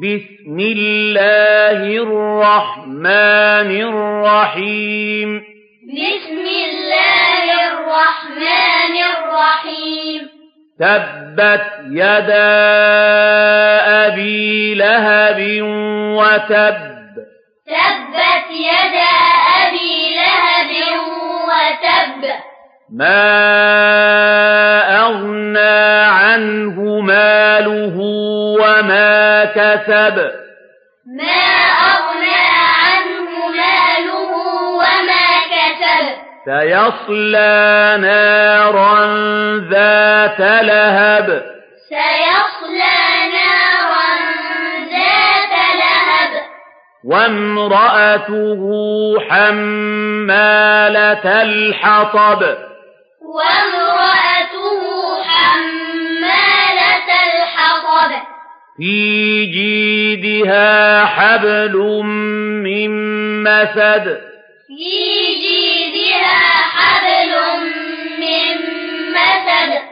بسم الله الرحمن الرحيم. بسم الله الرحمن الرحيم. تبت يدا أبي لهب وتب. تبت يدا أبي لهب وتب. ما عنه ماله وما كسب. ما أغنى عنه ماله وما كسب. سيصلى نارا ذات لهب. سيصلى نارا ذات لهب. وامرأته حمالة الحطب. وامرأته في جيدها حبل من مسد.